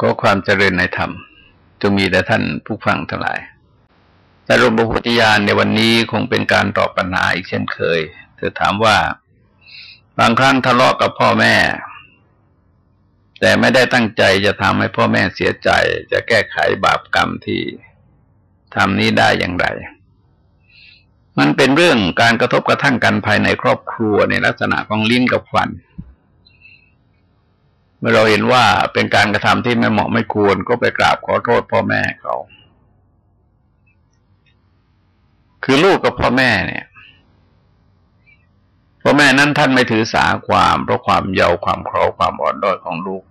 ก็ความเจริญในธรรมจะมีแต่ท่านผู้ฟังทั้งหลายแต่รมบุพธิยานในวันนี้คงเป็นการตอบปัญหาอีกเช่นเคย เธอถามว่า บางครั้งทะเลาะกับพ่อแม่ แต่ไม่ได้ตั้งใจจะทำให้พ่อแม่เสียใจ จะแก้ไขบาปกรรมที่ทำนี้ได้อย่างไรมันเป็นเรื่องการกระทบกระทั่งกันภายในครอบครัวในลักษณะของลิ้นกับฟัน มื่อเราเห็นว่าเป็นการกระทำที่ไม่เหมาะไม่ควรก็ไปกราบขอโทษพ่อแม่เขา คือลูกกับพ่อแม่เนี่ยพ่อแม่นั้นท่านไม่ถือสาความเพราะความเยาว์ความเคราความอ่อนด้อยของลูก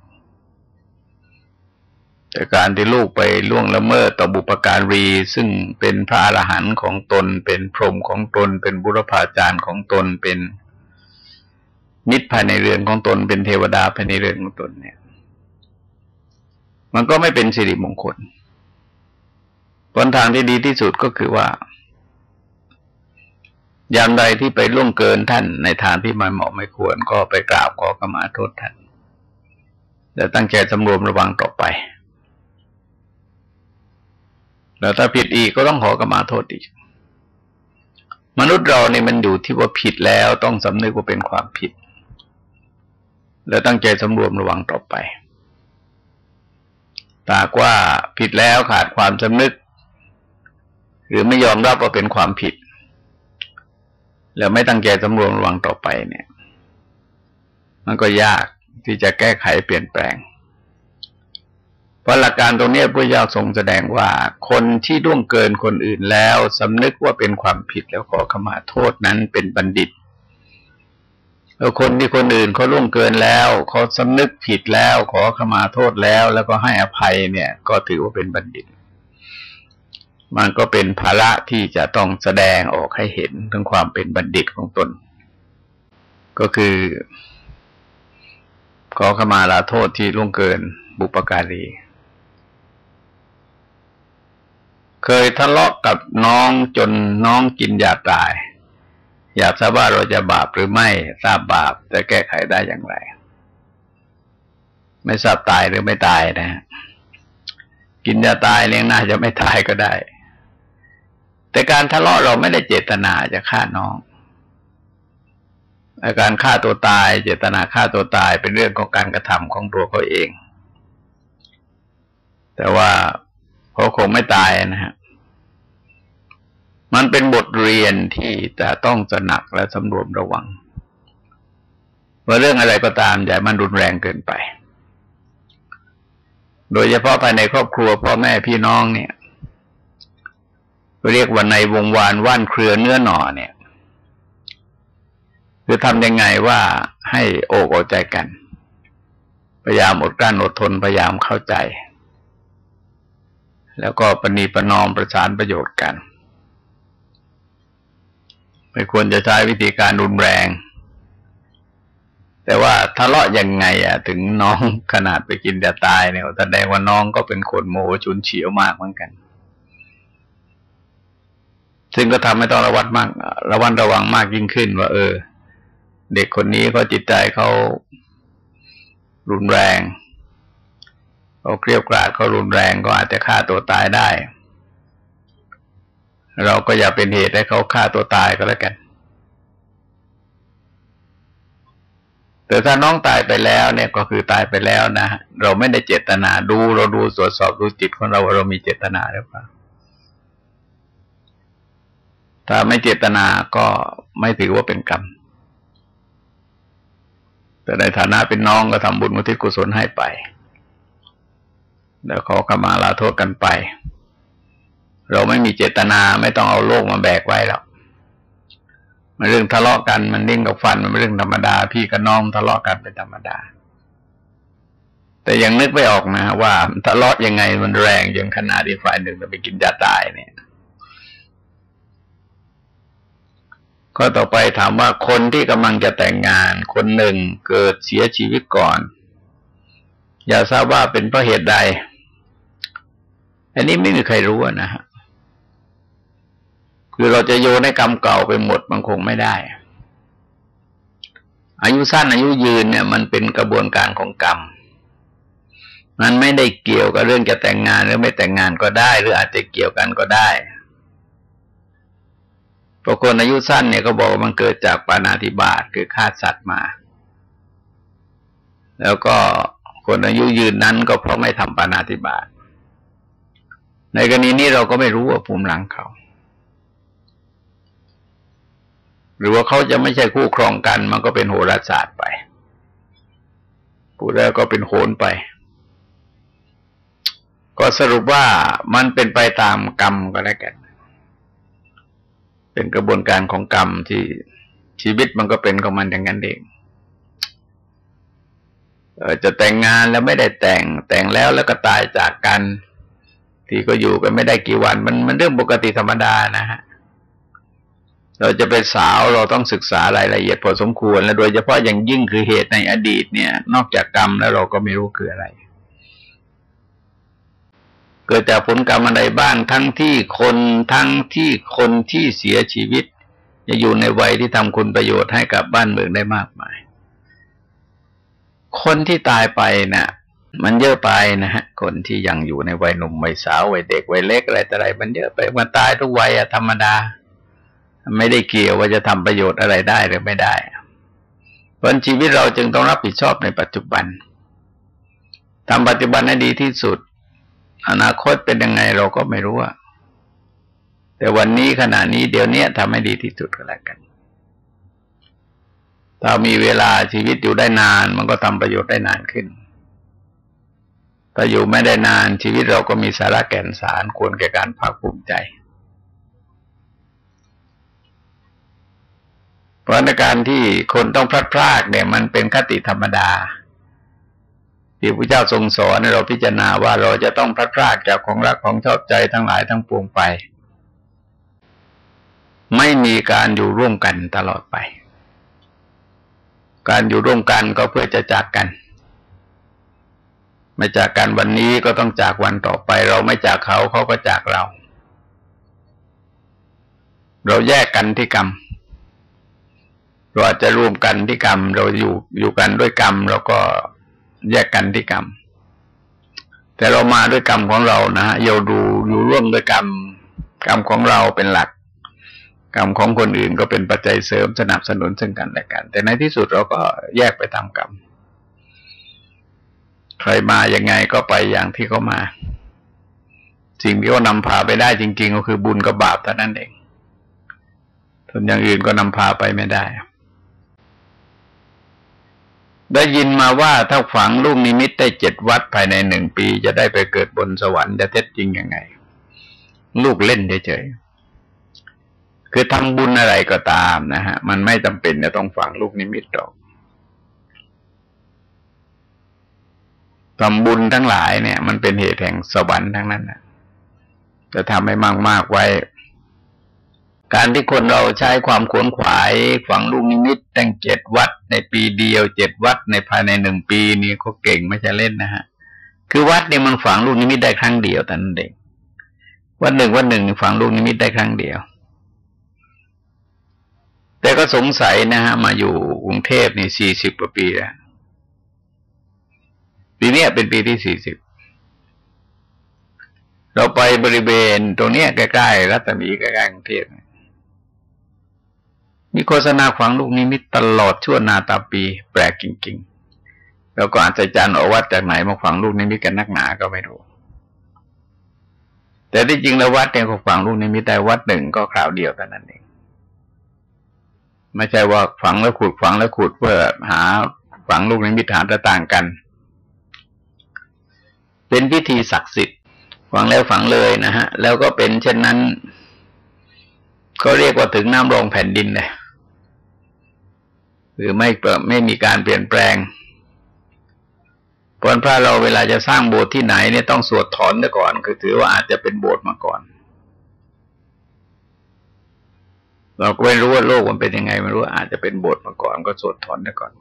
แต่การที่ลูกไปล่วงละเมิดต่อบุปการีซึ่งเป็นพระอรหันต์ของตน เป็นพรหมของตน เป็นบุรพาจารย์ของตนเป็น มิตรภายในเรือนของตนเป็นเทวดาภายในเรือนของตนเนี่ย มันก็ไม่เป็นสิริมงคลผลทางที่ดีที่สุดก็คือว่า ยามใดที่ไปล่วงเกินท่านในทางที่มันเหมาะไม่ควรก็ไปกราบขอกมาโทษท่านแล้วตั้งใจสำรวมระวังต่อไป แล้วถ้าผิดอีกก็ต้องขอกมาโทษอีก มนุษย์เราเนี่ยมันอยู่ที่ว่าผิดแล้วต้องสำนึกว่าเป็นความผิด แล้วตั้งใจสำรวมระวังต่อไปตากว่าผิดแล้วขาดความสำนึก หรือไม่ยอมรับว่าเป็นความผิด แล้วไม่ตั้งใจสำรวมระวังต่อไปเนี่ย มันก็ยากที่จะแก้ไขเปลี่ยนแปลง เพราะหลักการตรงนี้พระเจ้าทรงแสดงว่า คนที่ล่วงเกินคนอื่นแล้วสำนึกว่าเป็นความผิดแล้วขอขมาโทษนั้นเป็นบัณฑิต คนที่คนอื่นเขาล่วงเกินแล้วเขาสำนึกผิดแล้วขอขมาโทษแล้ว แล้วก็ให้อภัยเนี่ย ก็ถือว่าเป็นบัณฑิต มันก็เป็นภาระที่จะต้องแสดงออกให้เห็นถึงความเป็นบัณฑิตของตน ก็คือ ขอขมาลาโทษที่ล่วงเกินบุปการี เคยทะเลาะกับน้องจนน้องกินยาตาย อยากทราบว่าเราจะบาปหรือไม่ทราบบาปจะแก้ไขได้อย่างไร ไม่ทราบตายหรือไม่ตายนะกินยาตายเลี้ยงหน่าจะไม่ตายก็ได้ แต่การทะเลาะเราไม่ได้เจตนาจะฆ่าน้องอาการฆ่าตัวตาย เจตนาฆ่าตัวตายเป็นเรื่องของการกระทำของตัวเขาเอง แต่ว่าเขาคงไม่ตายนะฮะ มันเป็นบทเรียนที่จะต้องสนักและสำรวมระวัง ว่าเรื่องอะไรก็ตามอย่ามันรุนแรงเกินไป โดยเฉพาะภายในครอบครัวพ่อแม่พี่น้องเนี่ย เรียกว่าในวงวานว่านเครือเนื้อหน่อเนี่ย คือทำยังไงว่าให้โอกอใจกัน พยายามอดกลั้นอดทนพยายามเข้าใจ แล้วก็ปณีประนอมประสานประโยชน์กัน ไม่ควรจะใช้วิธีการรุนแรง แต่ว่าทะเลาะยังไงอะถึงน้องขนาดไปกินจะตายเนี่ยแสดงว่าน้องก็เป็นคนโมโหฉุนเฉียวมากเหมือนกัน ซึ่งก็ทำให้ต้องระวัดมาก ระวัดระวังมากยิ่งขึ้น ว่า เออ เด็กคนนี้ก็จิตใจเขารุนแรงเขาเครียดกราดเขารุนแรงก็อาจจะฆ่าตัวตายได้ เราก็อย่าเป็นเหตุให้เขาฆ่าตัวตายก็แล้วกัน แต่ถ้าน้องตายไปแล้วเนี่ยก็คือตายไปแล้วนะเราไม่ได้เจตนาดูเราดูตรวจสอบดูจิตของเราว่าเรามีเจตนาหรือเปล่าถ้าไม่เจตนาก็ไม่ถือว่าเป็นกรรม แต่ในฐานะเป็นน้องก็ทำบุญมุทิกุศลให้ไป แล้วเขาขมาลาโทษกันไป เราไม่มีเจตนาไม่ต้องเอาโลกมาแบกไว้หรอกมันเรื่องทะเลาะกันมันนิ่งกับฟันมันเป็นเรื่องธรรมดา พี่กับน้องทะเลาะกันเป็นธรรมดา แต่ยังนึกไม่ออกนะว่าทะเลาะยังไงมันแรงจนขนาดที่ฝ่ายหนึ่งจะไปกินยาตายเนี่ยก็ต่อไปถามว่าคนที่กำลังจะแต่งงาน คนหนึ่งเกิดเสียชีวิตก่อน อย่าทราบว่าเป็นเพราะเหตุใด อันนี้ไม่มีใครรู้นะฮะ คือเราจะโยนให้กรรมเก่าไปหมดมันคงไม่ได้ อายุสั้นอายุยืนเนี่ย มันเป็นกระบวนการของกรรม มันไม่ได้เกี่ยวกับเรื่องจะแต่งงานหรือไม่แต่งงานก็ได้ หรืออาจจะเกี่ยวกันก็ได้พราะคนอายุสั้นเนี่ยก็บอกว่ามันเกิดจากปานาธิบาตคือฆ่าสัตว์มา แล้วก็คนอายุยืนนั้นก็เพราะไม่ทำปานาธิบาตในกรณีนี้เราก็ไม่รู้ว่าภูมิหลังเขา หรือว่าเขาจะไม่ใช่คู่ครองกัน มันก็เป็นโหราศาสตร์ไปผู้แล้วก็เป็นโหนไป ก็สรุปว่ามันเป็นไปตามกรรมก็แล้วกันเป็นกระบวนการของกรรมที่ชีวิตมันก็เป็นของมันอย่างนั้นเองจะแต่งงานแล้วไม่ได้แต่งแต่งแล้วแล้วก็ตายจากกัน ที่ก็อยู่กันไม่ได้กี่วัน มันมันเรื่องปกติธรรมดานะฮะ เราจะเป็นสาวเราต้องศึกษารายละเอียดพอสมควร และโดยเฉพาะอย่างยิ่งคือเหตุในอดีตเนี่ย นอกจากกรรมแล้วเราก็ไม่รู้คืออะไร เกิดจากผลกรรมอะไรบ้างทั้งที่คนทั้งที่คนที่เสียชีวิต จะอยู่ในวัยที่ทำคุณประโยชน์ให้กับบ้านเมืองได้มากมาย คนที่ตายไปนะ่ะ มันเยอะไปนะฮะคนที่ยังอยู่ในวัยหนุ่มวัยสาววัยเด็กวัยเล็กอะไรแต่อะไรมันเยอะไปมันตายทุกวัยธรรมดา ไม่ได้เกี่ยวว่าจะทำประโยชน์อะไรได้หรือไม่ได้เพราะชีวิตเราจึงต้องรับผิดชอบในปัจจุบันทำปัจจุบันให้ดีที่สุด อนาคตเป็นยังไงเราก็ไม่รู้อะแต่วันนี้ขณะนี้เดี๋ยวนี้ทำให้ดีที่สุดก็แล้วกันถ้ามีเวลาชีวิตอยู่ได้นาน มันก็ทำประโยชน์ได้นานขึ้นถ้าอยู่ไม่ได้นานชีวิตเราก็มีสาระแก่นสารควรแก่การภาคภูมิใจ เพราะในการที่คนต้องพลัดพรากเนี่ย มันเป็นคติธรรมดา ที่พระเจ้าทรงสอนเราพิจารณาว่าเราจะต้องพลัดพรากจากของรักของชอบใจทั้งหลายทั้งปวงไป ไม่มีการอยู่ร่วมกันตลอดไป การอยู่ร่วมกันก็เพื่อจะจากกันไม่จากกันวันนี้ก็ต้องจากวันต่อไป เราไม่จากเขาเขาก็จากเรา เราแยกกันที่กรรม เราอาจจะรวมกันที่กรรม เราอยู่อยู่กันด้วยกรรมเราก็แยกกันที่กรรม แต่เรามาด้วยกรรมของเรานะฮะเราดูอยู่ร่วมด้วยกรรม กรรมของเราเป็นหลัก กรรมของคนอื่นก็เป็นปัจจัยเสริมสนับสนุนซึ่งกันและกัน แต่ในที่สุดเราก็แยกไปตามกรรมใครมาอย่างไงก็ไปอย่างที่เขามา สิ่งที่เขานำพาไปได้จริง ๆ ก็คือบุญกับบาปเท่านั้นเองส่วนอย่างอื่นก็นำพาไปไม่ได้ ได้ยินมาว่าถ้าฝังลูกนิมิตได้เจ็ดวัดภายในหนึ่งปี จะได้ไปเกิดบนสวรรค์จะเท็จจริงยังไง ลูกเล่นเฉยๆคือทำบุญอะไรก็ตามนะฮะ มันไม่จำเป็นจะต้องฝังลูกนิมิตหรอกทำบุญทั้งหลายเนี่ย มันเป็นเหตุแห่งสวรรค์ทั้งนั้นนะจะทำให้มากๆไว้ การที่คนเราใช้ความขวนขวายฝังลูกนิมิตแต่งเจ็ดวัดในปีเดียวเจ็ดวัดในภายในหนึ่งปีนี่เขาเก่งไม่ใช่เล่นนะฮะ คือวัดเนี่ยมันฝังลูกนิมิตได้ครั้งเดียวแต่นั้นเองวันหนึ่งวันหนึ่งฝังลูกนิมิตได้ครั้งเดียว แต่ก็สงสัยนะฮะ มาอยู่กรุงเทพนี่สี่สิบกว่าปีแล้วปีนี้เป็นปีที่สี่สิบเราไปบริเวณตรงนี้ใกล้ๆรัตมีใกล้ๆกรุงเทพ มีโฆษณาฝังลูกนิมิตตลอดชั่วนาตาปี แปลกจริงๆ แล้วก็อาจจะจารย์อวัดจากไหนมาฝังลูกนิมิตกันนักหนาก็ไม่รู้ แต่ที่จริงแล้ววัดเนี่ยเขาฝังลูกนิมิตได้วัดหนึ่งก็คราวเดียวเท่นั้นเองไม่ใช่ว่าฝังแล้วขุดฝังแล้วขุดเพื่อหาฝังลูกนิมิตหาต่างกัน เป็นพิธีศักดิ์สิทธิ์ฝังแล้วฝังเลยนะฮะ แล้วก็เป็นเช่นนั้น ก็เรียกว่าถึงน้ำรองแผ่นดินเลย หรือไม่ไม่มีการเปลี่ยนแปลงพรพระเราเวลาจะสร้างโบสถ์ที่ไหนเนี่ยต้องสวดถอนซะก่อน คือถือว่าอาจจะเป็นโบสถ์มาก่อน เราก็ไม่รู้ว่าโลกมันเป็นยังไงไม่รู้อาจจะเป็นโบสถ์มาก่อนก็สวดถอนซะก่อน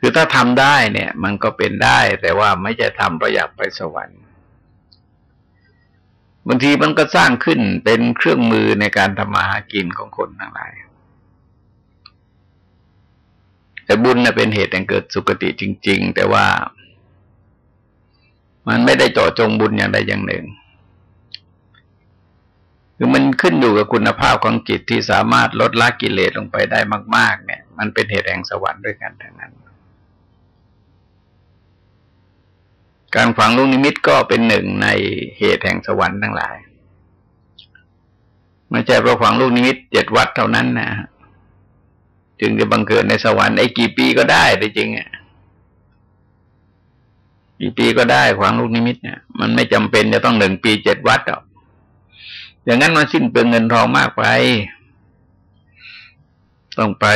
คือถ้าทำได้เนี่ย มันก็เป็นได้ แต่ว่าไม่จะทำประหยัดไปสวรรค์ บางทีมันก็สร้างขึ้นเป็นเครื่องมือในการทำมาหากินของคนทั้งหลาย แต่บุญเน่ยเป็นเหตุแห่งเกิดสุคติจริง ๆ แต่ว่า มันไม่ได้เจาะจงบุญอย่างใดอย่างหนึ่งคือมันขึ้นอยู่กับคุณภาพของจิตที่สามารถลดละกิเลสลงไปได้มาก ๆ เนี่ย มันเป็นเหตุแห่งสวรรค์ด้วยกันทั้งนั้น การฝังลูกนิมิตก็เป็นหนึ่งในเหตุแห่งสวรรค์ทั้งหลายไม่ใช่เพราะฝังลูกนิมิตเจ็ดวัดเท่านั้นนะจึงจะบังเกิดในสวรรค์ไอ้กี่ปีก็ได้แต่จริงอะกี่ปีก็ได้ขวางลูกนิมิตเนี่ยมันไม่จำเป็นจะต้องหนึ่งปีเจ็ดวัดหรอกอย่างนั้นมันสิ้นเปลืองเงินทองมากไป ต้องไป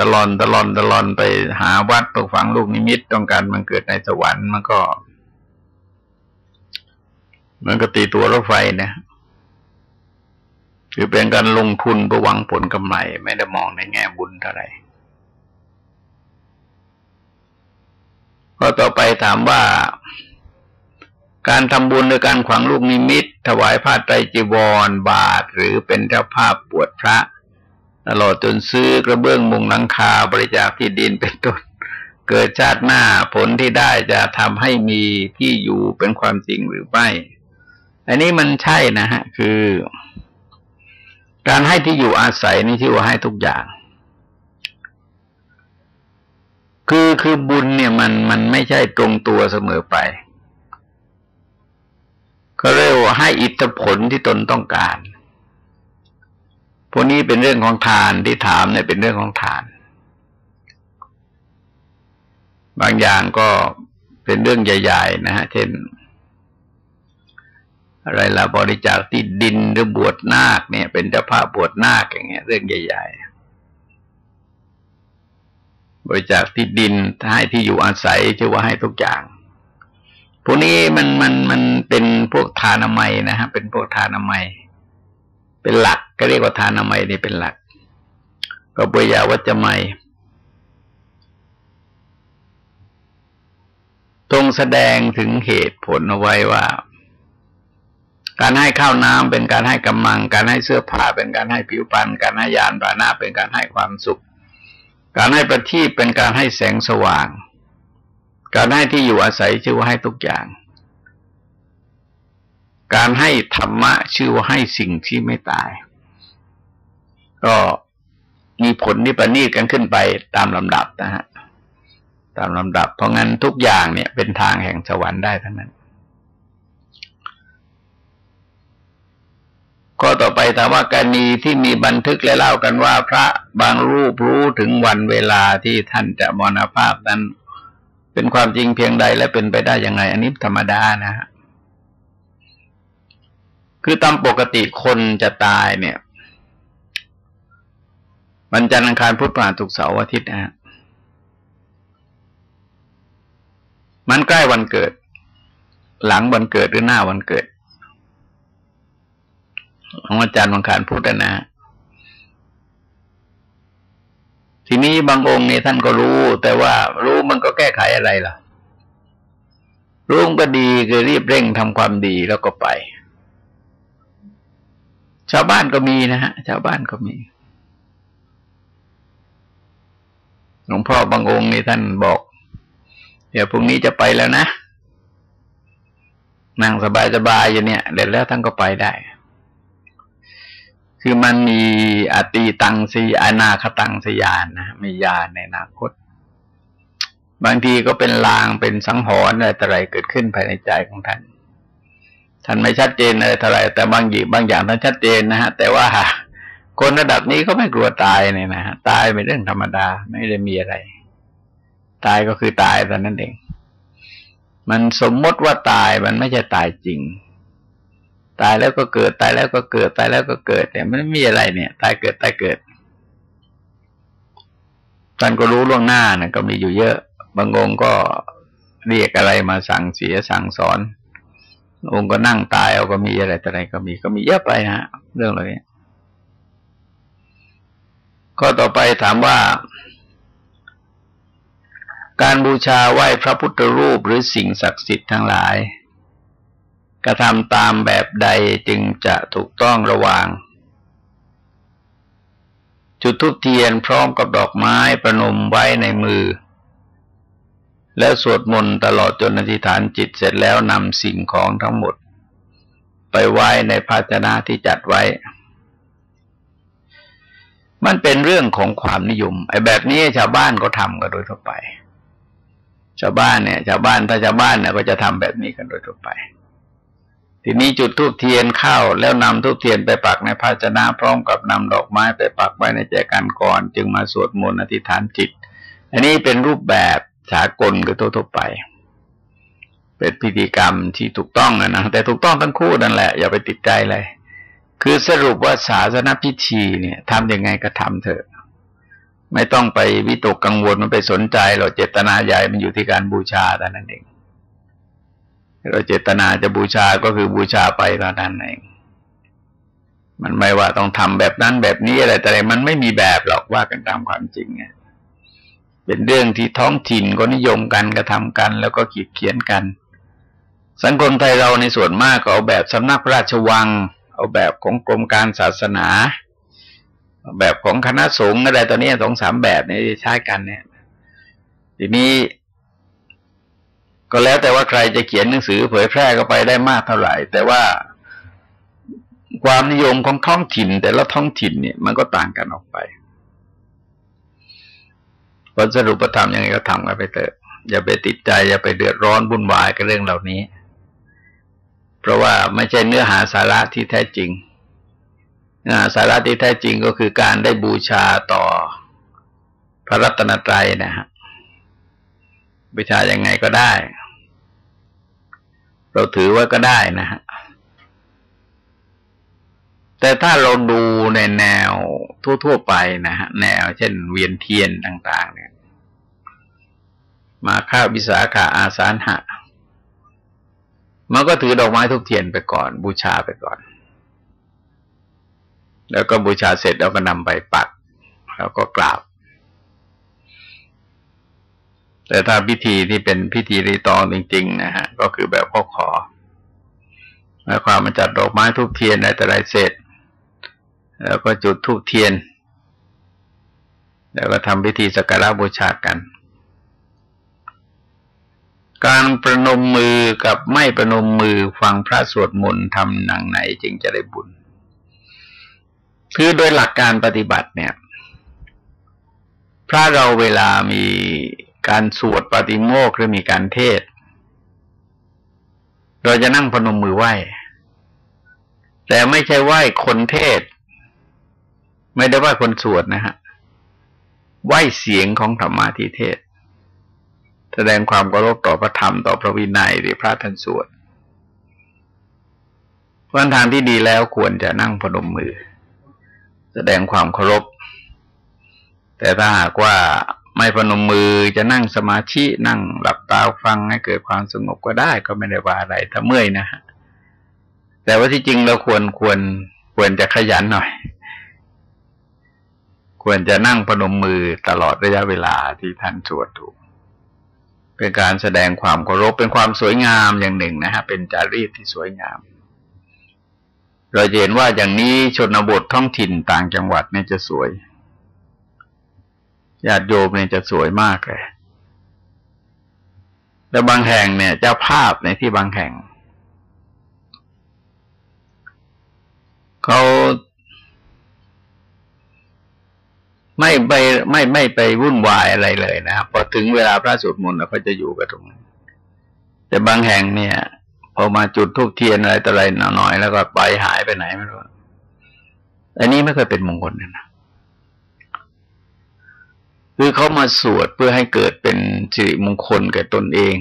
ตลอนตลอนตลอนไปหาวัดตกฝังลูกนิมิต ต้องการมันเกิดในสวรรค์มันก็ มันก็ตีตัวรถไฟนะคือเป็นการลงทุนเพื่อหวังผลกำไร ไม่ได้มองในแง่บุญเท่าไหร่ข้อต่อไปถามว่า การทำบุญโดยการขวางลูกนิมิต ถวายผ้าไตรจีวร บาท หรือเป็นเจ้าภาพปวดพระ ตลอดจนซื้อกระเบื้องมุงหลังคาบริจาคที่ดินเป็นต้นเกิดชาติหน้าผลที่ได้จะทำให้มีที่อยู่เป็นความจริงหรือไม่ อันนี้มันใช่นะฮะ คือ การให้ที่อยู่อาศัยนี่ที่ว่าให้ทุกอย่าง คือคือบุญเนี่ยมันมันไม่ใช่ตรงตัวเสมอไปเขาเรียกว่าให้อิทธิผลที่ตนต้องการพวกนี้เป็นเรื่องของทานที่ถามเนี่ยเป็นเรื่องของทาน บางอย่างก็เป็นเรื่องใหญ่ ๆ นะฮะ เช่น อะไรล่ะบริจาคที่ดินหรือบวชนาคเนี่ย เป็นเจ้าภาพบวชนาคอย่างเงี้ย เรื่องใหญ่ ๆ บริจาคที่ดินให้ที่อยู่อาศัยชื่อว่าให้ทุกอย่างพวกนี้มันมันมันเป็นพวกทานามัยนะฮะเป็นพวกทานามัย เป็นหลักก็เรียกว่าทานามัยนี่เป็นหลัก ก็ปุยาวัจจะไม่ตรงแสดงถึงเหตุผลเอาไว้ว่า การให้ข้าวน้ำเป็นการให้กำลัง การให้เสื้อผ้าเป็นการให้ผิวพรรณการให้ยานบานาเป็นการให้ความสุข การให้ประทีปเป็นการให้แสงสว่าง การให้ที่อยู่อาศัยชื่อว่าให้ทุกอย่าง การให้ธรรมะชื่อว่าให้สิ่งที่ไม่ตาย ก็มีผลที่ประณีตกันขึ้นไปตามลำดับนะฮะตามลำดับเพราะงั้นทุกอย่างเนี่ยเป็นทางแห่งสวรรค์ได้ทั้งนั้นข้อ ต่อไปถามว่ากรณีที่มีบันทึกและเล่ากันว่า พระบางรูปรู้ถึงวันเวลาที่ท่านจะมรณภาพนั้น เป็นความจริงเพียงใดและเป็นไปได้ยังไง อันนี้ธรรมดานะฮะคือตามปกติคนจะตายเนี่ยวันจันทร์อังคารพุธพฤหัสศุกร์เสาร์อาทิตย์นะฮะมันใกล้วันเกิด หลังวันเกิดหรือหน้าวันเกิด ของอาจารย์วังคารพุทธนะ ทีนี้บางองค์เนี่ยท่านก็รู้ แต่ว่ารู้มันก็แก้ไขอะไรล่ะ รู้ก็ดีคือรีบเร่งทำความดีแล้วก็ไป ชาวบ้านก็มีนะฮะ ชาวบ้านก็มีหลวงพ่อบางองค์นี่ท่านบอก เดี๋ยวพรุ่งนี้จะไปแล้วนะนั่งสบายๆอยู่เนี่ยเด็ดแล้วท่านก็ไปได้ คือมันมีอตีตังสีอนาคตังสยานนะมียานในอนาคต บางทีก็เป็นลางเป็นสังหรณ์อะไรต่ออะไรเกิดขึ้นภายในใจของท่าน ท่านไม่ชัดเจนอะไรเท่าไรแต่บางอย่างบางอย่างท่านชัดเจนนะฮะ แต่ว่าคนระดับนี้ก็ไม่กลัวตายเนี่ยนะฮะตายเป็นเรื่องธรรมดาไม่ได้มีอะไร ตายก็คือตายแต่นั้นเอง มันสมมติว่าตายมันไม่ใช่ตายจริง ตายแล้วก็เกิดตายแล้วก็เกิดตายแล้วก็เกิดแต่ไม่มีอะไรเนี่ย ตายเกิดตายเกิดท่านก็รู้ล่วงหน้านะก็มีอยู่เยอะ บางองค์ก็เรียกอะไรมาสั่งเสียสั่งสอน องค์ก็นั่งตายเอาก็มีอะไรแต่อะไรก็มีก็มีเยอะไปฮะเรื่องอะไรข้อต่อไปถามว่า การบูชาไหว้พระพุทธรูปหรือสิ่งศักดิ์สิทธิ์ทั้งหลาย กระทำตามแบบใดจึงจะถูกต้องระวาง จุดทุบเทียนพร้อมกับดอกไม้ประนมไว้ในมือ แล้วสวดมนต์ตลอดจนอธิษฐานจิตเสร็จแล้วนำสิ่งของทั้งหมด ไปไว้ในภาชนะที่จัดไว้ มันเป็นเรื่องของความนิยม ไอ้แบบนี้ชาวบ้านก็ทำกันโดยทั่วไป ชาวบ้านเนี่ย ชาวบ้านถ้าชาวบ้านเนี่ยก็จะทำแบบนี้กันโดยทั่วไป ทีนี้จุดทูบเทียนเข้าแล้วนำทูบเทียนไปปักในภาชนะพร้อมกับนำดอกไม้ไปปักไว้ในแจกันก่อน จึงมาสวดมนต์อธิษฐานจิต อันนี้เป็นรูปแบบสากลก็ทั่วไป เป็นพิธีกรรมที่ถูกต้องนะแต่ถูกต้องทั้งคู่นั่นแหละอย่าไปติดใจเลยคือสรุปว่าศาสนาพิธีเนี่ยทำยังไงก็ทำเถอะ ไม่ต้องไปวิตกกังวลมันไปสนใจหรอกเจตนาใหญ่มันอยู่ที่การบูชาแต่นั้นเอง เราเจตนาจะบูชาก็คือบูชาไปเท่านั้นเองมันไม่ว่าต้องทำแบบนั้นแบบนี้อะไรแต่อะไรมันไม่มีแบบหรอกว่ากันตามความจริงไงเป็นเรื่องที่ท้องถิ่นก็นิยมกันกระทำกัน แล้วก็ขีดเขียนกัน สังคมไทยเราในส่วนมากก็เอาแบบสำนักพระราชวัง เอาแบบของกรมการศาสนา แบบของคณะสงฆ์อะไรตอนนี้สองสามแบบนี้ใช้กันเนี่ย ทีนี้ ก็แล้วแต่ว่าใครจะเขียนหนังสือเผยแพร่ก็ไปได้มากเท่าไหร่ แต่ว่าความนิยมของท้องถิ่น แต่ละท้องถิ่นเนี่ยมันก็ต่างกันออกไปผลสรุปธรรมยังไงก็ทำกันไปเถอะ อย่าไปติดใจ อย่าไปเดือดร้อนวุ่นวายกับเรื่องเหล่านี้ เพราะว่าไม่ใช่เนื้อหาสาระที่แท้จริงเนื้อหาสาระที่แท้จริงก็คือการได้บูชาต่อพระรัตนตรัยนะฮะบูชายังไงก็ได้ เราถือว่าก็ได้นะฮะแต่ถ้าเราดูในแนวทั่ว ๆ ไปนะฮะแนว เช่น เวียนเทียนต่าง ๆ เนี่ย มาข้าวิสาขาอาสานหะมันก็ถือดอกไม้ทุกเทียนไปก่อน บูชาไปก่อน แล้วก็บูชาเสร็จแล้วก็นำไปปัก แล้วก็กราบ แต่ถ้าพิธีที่เป็นพิธีรีตองจริง ๆ นะฮะ ก็คือแบบข้อขอหมายความมาจัดดอกไม้ทุกเทียนในแต่ไรเสร็จ แล้วก็จุดทุกเทียน แล้วก็ทำพิธีสักการะบูชากัน การประนมมือกับไม่ประนมมือฟังพระสวดมนต์ทำหนังไหนจึงจะได้บุญ คือโดยหลักการปฏิบัติเนี่ยพระเราเวลามี การสวดปฏิโมกข์หรือมีการเทศ เราจะนั่งพนมมือไหว้ แต่ไม่ใช่ไหว้คนเทศ ไม่ได้ไหว้คนสวดนะฮะ ไหว้เสียงของธรรมาทิเทศ แสดงความเคารพต่อพระธรรมต่อพระวินัยหรือพระท่านสวดวันทางที่ดีแล้วควรจะนั่งพนมมือ แสดงความเคารพ แต่ถ้าหากว่า ไม่พนมมือจะนั่งสมาธินั่งหลับตาฟังให้เกิดความสงบก็ได้ก็ไม่ได้ว่าอะไรถ้าเมื่อยนะฮะแต่ว่าที่จริงเราควรควรควรจะขยันหน่อย ควรจะนั่งพนมมือตลอดระยะเวลาที่ท่านสวดถูก เป็นการแสดงความเคารพเป็นความสวยงามอย่างหนึ่งนะฮะเป็นจารีตที่สวยงาม เราเห็นว่าอย่างนี้ชนบทท้องถิ่นต่างจังหวัดเนี่ยจะสวย ญาติโยมเนี่ยจะสวยมากเลยแล้วบางแห่งเนี่ย เจ้าภาพในที่บางแห่งเขาไม่ไปไม่ไม่ไปวุ่นวายอะไรเลยนะครับพอถึงเวลาพระสวดมนต์เขาจะอยู่กับตรงนั้นแต่บางแห่งเนี่ยพอมาจุดทุกเทียนอะไรต่ออะไรหน่อยแล้วก็ไปหายไปไหนไม่รู้อันนี้ไม่เคยเป็นมงคลนะ คือเขามาสวดเพื่อให้เกิดเป็นสิริมงคลแก่ตนเอง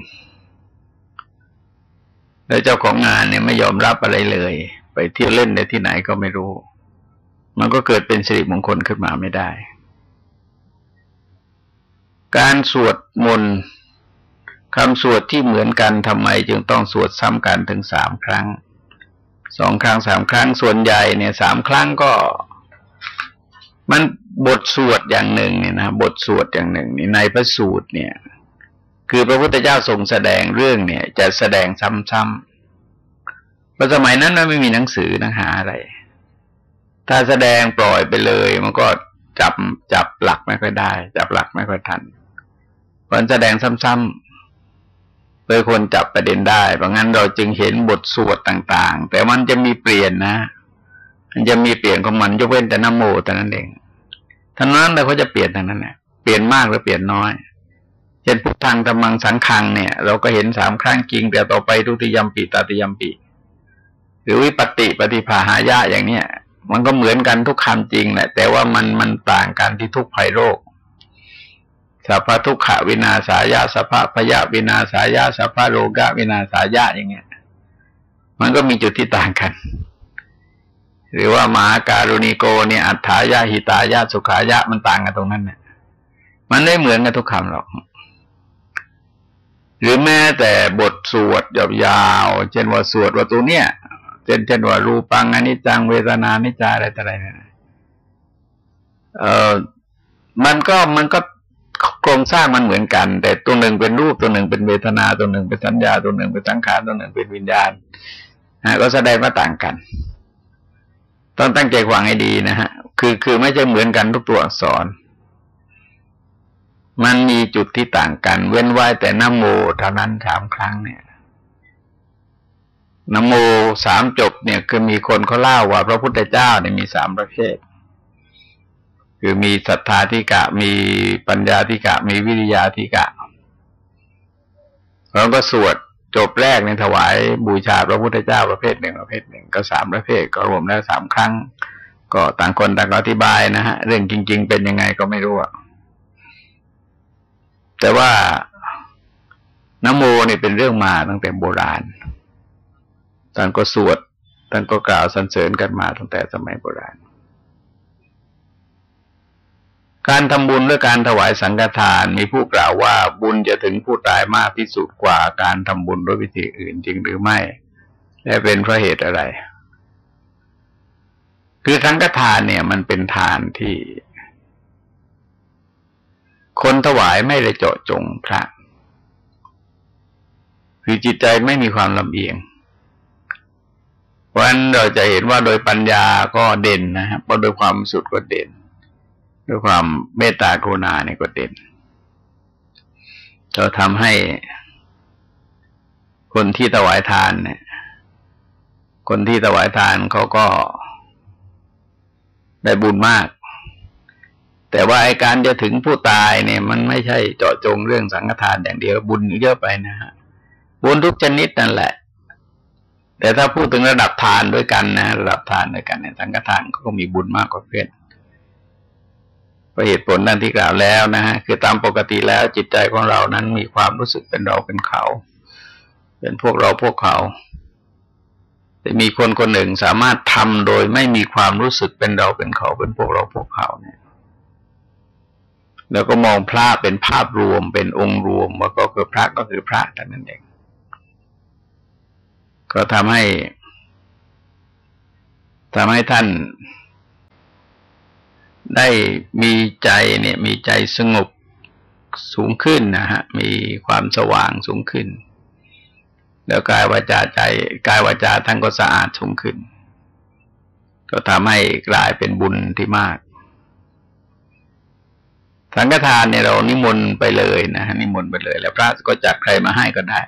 แล้วเจ้าของงานเนี่ยไม่ยอมรับอะไรเลย ไปเที่ยวเล่นในที่ไหนก็ไม่รู้ มันก็เกิดเป็นสิริมงคลขึ้นมาไม่ได้ การสวดมนต์คำสวดที่เหมือนกันทำไมจึงต้องสวดซ้ำกันถึงสามครั้งสองครั้งสามครั้งส่วนใหญ่เนี่ยสามครั้งก็ มัน บทสวดอย่างหนึ่งเนี่ยนะบทสวดอย่างหนึ่งนี่ในพระสูตรเนี่ย คือพระพุทธเจ้าทรงแสดงเรื่องเนี่ย จะแสดงซ้ำๆเพราะสมัยนั้นมันไม่มีหนังสือหนังหาอะไร ถ้าแสดงปล่อยไปเลย มันก็จับจับหลักไม่ค่อยได้ จับหลักไม่ค่อยทันมันแสดงซ้ำๆเลยคนจับประเด็นได้เพราะงั้นเราจึงเห็นบทสวดต่าง ๆ แต่มันจะมีเปลี่ยนนะ มันจะมีเปลี่ยนของมันยกเว้นแต่นโมแต่นั้นเอง ท่านั้นเราก็จะเปลี่ยนท่านั้นแหละเปลี่ยนมากหรือเปลี่ยนน้อยเช่นพุทธังธรรมังสังขังเนี่ย เราก็เห็นสามครั้งจริง แต่ต่อไปทุติยมปีตาติยมปีหรือวิปติปฏิภาหายะอย่างเนี้ยมันก็เหมือนกันทุกคำจริงแหละแต่ว่ามันมันต่างกันที่ทุกภัยโรคสัพพทุกขวินาสายาสัพพพยาวินาสายาสัพพโลกะวินาสายาอย่างเงี้ย มันก็มีจุดที่ต่างกัน หรือว่ามหาการุณิโกเนี่ยอัฏฐายาหิตายาสุขายะมันต่างกันตรงนั้นเนี่ยมันไม่เหมือนกันทุกคำหรอก หรือแม้แต่บทสวดยาวๆเช่นว่าสวดว่าตัวเนี้ยเช่นเช่นว่ารูปังอนิจจังเวทนานิจจาอะไรต่ออะไรเนี่ยเออมันก็มันก็โครงสร้างมันเหมือนกัน แต่ตัวหนึ่งเป็นรูปตัวหนึ่งเป็นเวทนาตัวหนึ่งเป็นสัญญาตัวหนึ่งเป็นสังขารตัวหนึ่งเป็นวิญญาณนะก็แสดงว่าต่างกัน ต้องตั้งใจฟังให้ดีนะฮะ คือคือไม่ใช่เหมือนกันทุกตัวอักษร มันมีจุดที่ต่างกัน เว้นไว้แต่นโมเท่านั้นสามครั้งเนี่ยนโมสามจบเนี่ยคือมีคนเขาเล่าว่า พระพุทธเจ้าเนี่ยมีสามประเภท คือมีศรัทธาธิกะ มีปัญญาธิกะ มีวิริยาธิกะเราก็สวด จบแรกในถวายบูชาพระพุทธเจ้าประเภทหนึ่งประเภทหนึ่งก็สามประเภทก็รวมแล้วสามครั้ง ก็ต่างคนต่างอธิบายนะฮะเรื่องจริง ๆ เป็นยังไงก็ไม่รู้แต่ว่านโมเนี่ยเป็นเรื่องมาตั้งแต่โบราณท่านก็สวดท่านก็กล่าวสรรเสริญกันมาตั้งแต่สมัยโบราณ การทำบุญด้วยการถวายสังฆทานมีผู้กล่าวว่าบุญจะถึงผู้ตายมากที่สุดกว่าการทำบุญด้วยวิธีอื่นจริงหรือไม่ และเป็นเพราะเหตุอะไร คือสังฆทานเนี่ยมันเป็นทานที่ คนถวายไม่ได้เจาะจงพระคือจิตใจไม่มีความลำเอียงเพราะฉะนั้นเราจะเห็นว่าโดยปัญญาก็เด่นนะครับเพราะโดยความสุดก็เด่น ด้วยความเมตตากรุณาเนี่ยก็เด่นเราทำให้คนที่ถวายทานเนี่ย คนที่ถวายทานเขาก็ได้บุญมาก แต่ว่าไอการจะถึงผู้ตายเนี่ย มันไม่ใช่เจาะจงเรื่องสังฆทานอย่างเดียว บุญเยอะไปนะฮะ บุญทุกชนิดนั่นแหละ แต่ถ้าพูดถึงระดับทานด้วยกันนะ ระดับทานด้วยกันเนี่ยสังฆทานเขาก็มีบุญมากกว่าเพื่อน เพราะเหตุผลนั่นที่กล่าวแล้วนะฮะคือตามปกติแล้วจิตใจของเรานั้นมีความรู้สึกเป็นเราเป็นเขา เป็นพวกเราพวกเขา แต่มีคนคนหนึ่งสามารถทำโดยไม่มีความรู้สึกเป็นเราเป็นเขา เป็นพวกเราพวกเขาเนี่ย แล้วก็มองพระเป็นภาพรวมเป็นองค์รวมว่าก็คือพระก็คือพระแต่นั้นเองก็ทำให้ทำให้ท่าน ได้มีใจเนี่ย มีใจสงบสูงขึ้นนะฮะ มีความสว่างสูงขึ้น แล้วกายวาจาใจกายวาจาท่านก็สะอาดสูงขึ้น ก็ทำให้กลายเป็นบุญที่มากสังฆทานเนี่ยเรานิมนต์ไปเลยนะฮะนิมนต์ไปเลย แล้วพระก็จักใครมาให้ก็ได้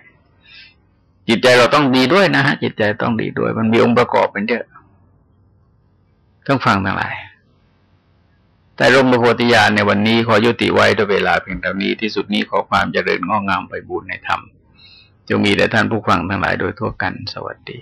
จิตใจเราต้องดีด้วยนะฮะจิตใจต้องดีด้วย มันมีองค์ประกอบเป็นเยอะต้องฟังทั้งหลาย แต่ร่มพระโพธิญาณในวันนี้ขอยุติไว้ด้วยเวลาเพียงเท่านี้ที่สุดนี้ขอความเจริญงอกงามไปบุญในธรรมจงมีแด่ท่านผู้ฟังทั้งหลายโดยทั่วกันสวัสดี